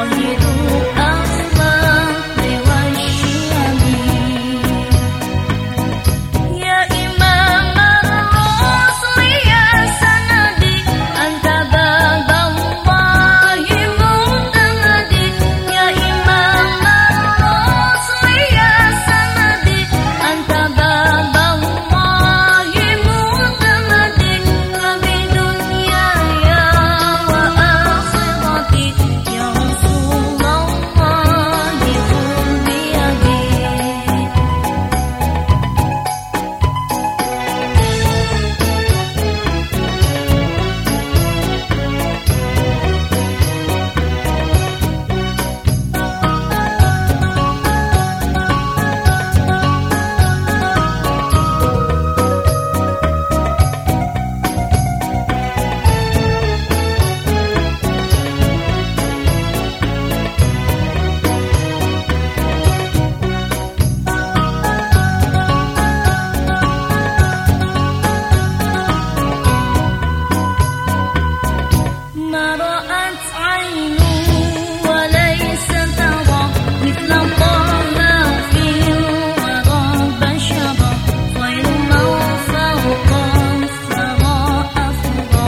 all you. ما رأت عين وليس ترى مثل طه في الورى بشرا خير من فوق الثرى أفرى